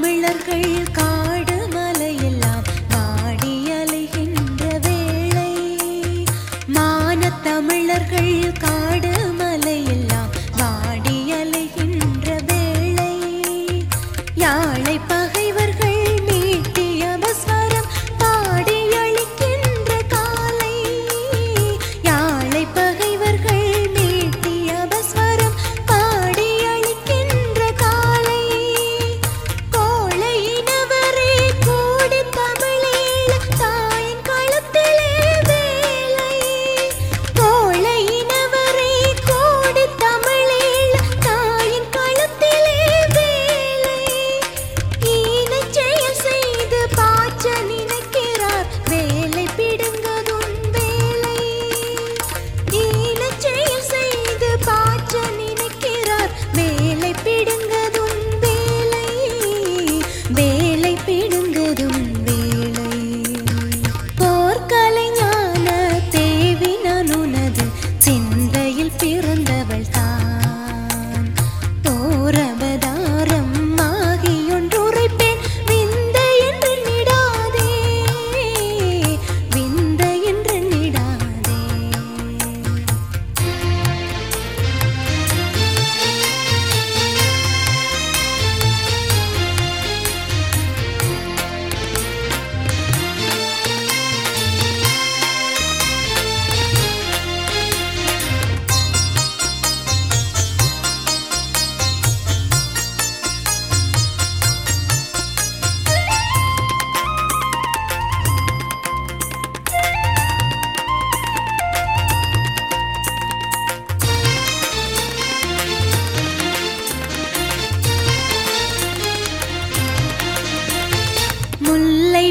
தமிழர்கள்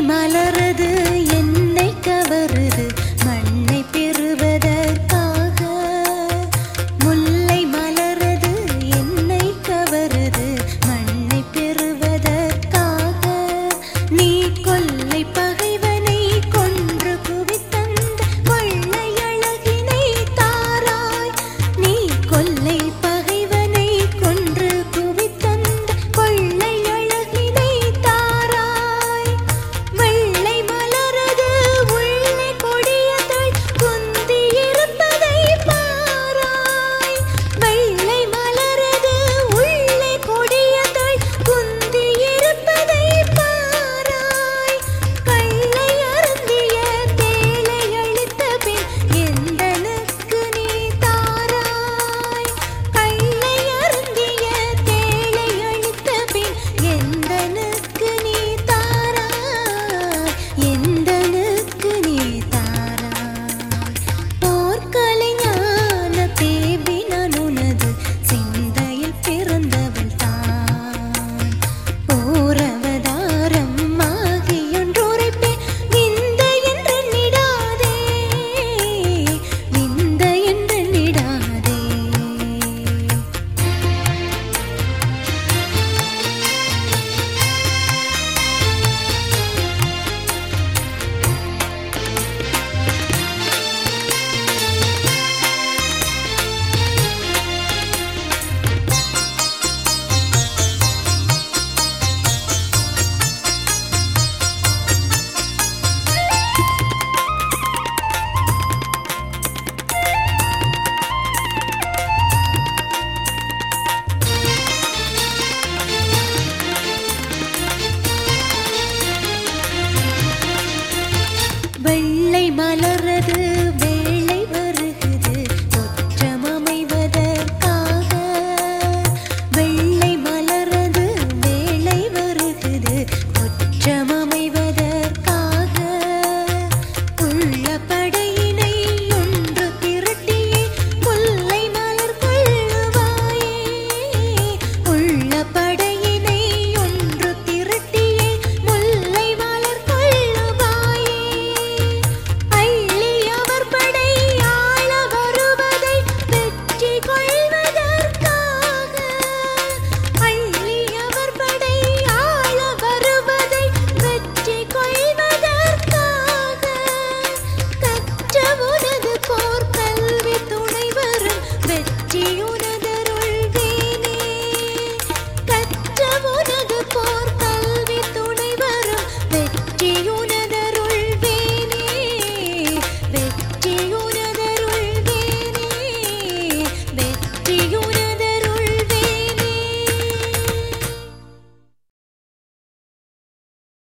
மலரது என்னை கவரு